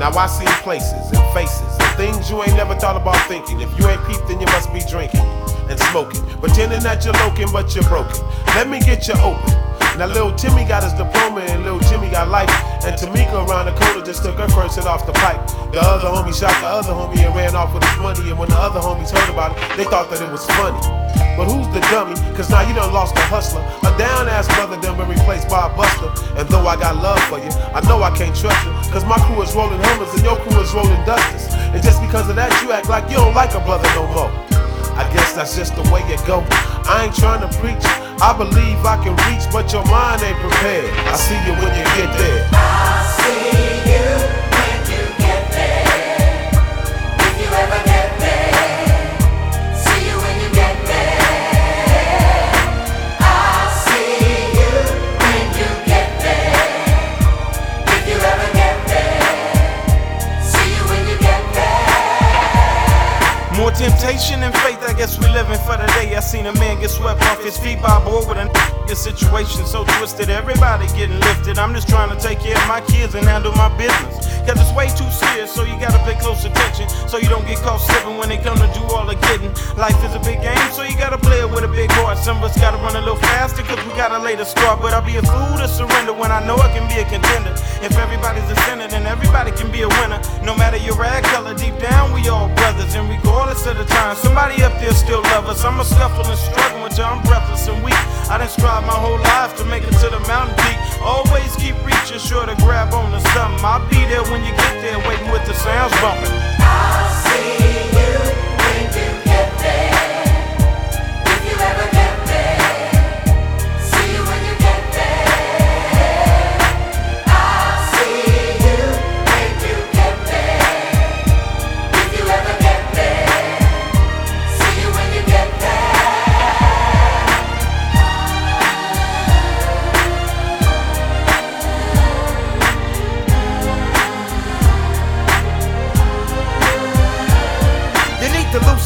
Now I see places and faces and things you ain't never thought about thinking. If you ain't peeped, then you must be drinking and smoking. Pretending that you're looking, but you're broken. Let me get you open. Now little Timmy got his diploma and little Jimmy got life. And Tamika around the corner just took her hit off the pipe. The other homie shot the other homie and ran off with his money. And when the other homies heard about it, they thought that it was funny. But who's the dummy? Cause now you done lost a hustler. A down ass brother done been replaced by a buster. And though I got love for you, I know I can't trust you. Cause my crew is rolling Hummers and your crew is rolling Dusters. And just because of that, you act like you don't like a brother no more. I guess that's just the way it go. I ain't trying to preach. I believe I can reach, but your mind ain't prepared. I see you when you temptation and faith, I guess we living for the day. I seen a man get swept off his feet by a boy with a the situation so twisted. Everybody getting lifted. I'm just trying to take care of my kids and handle my business. Cause it's way too serious, so you gotta close attention. So you don't get caught slipping when they come to do all the getting. Life is a big game, so you gotta play it with a big heart. Some of us gotta run a little faster, cause we gotta lay the start. But I'll be a fool to surrender when I know I can be a contender. If everybody's a sinner, then everybody can be a winner. No matter your rag color, deep down we all brothers. And regardless of the time, somebody up there still love us. I'm a scuffle and struggle until I'm breathless and weak. I done strive my whole life to make it to the mountain peak. Always keep reaching, sure to grab on to something. I'll be there when you get there, the sounds bumping.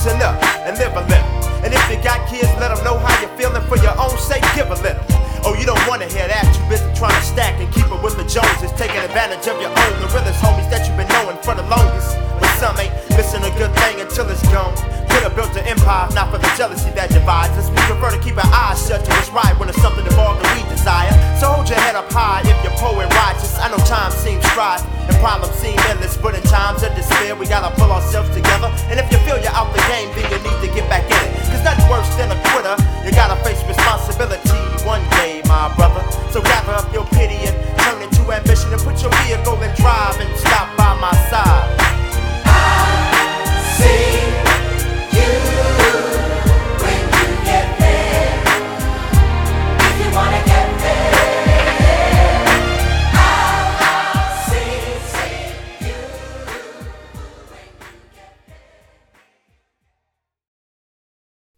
listen up and live a little. And if you got kids, let them know how you're feeling for your own sake, give a little. Oh, you don't wanna hear that, you busy trying to stack and keep it with the Joneses, taking advantage of your own, the realest homies that you've been knowing for the longest. But some ain't missing a good thing until it's gone. Could have built an empire, not for the jealousy that divides us. We prefer to keep our eyes shut to what's right when it's something involved that we desire. So hold your head up high if you're poor and righteous. I know time seems dry and problems seem endless, but in times of despair, we gotta pull ourselves together.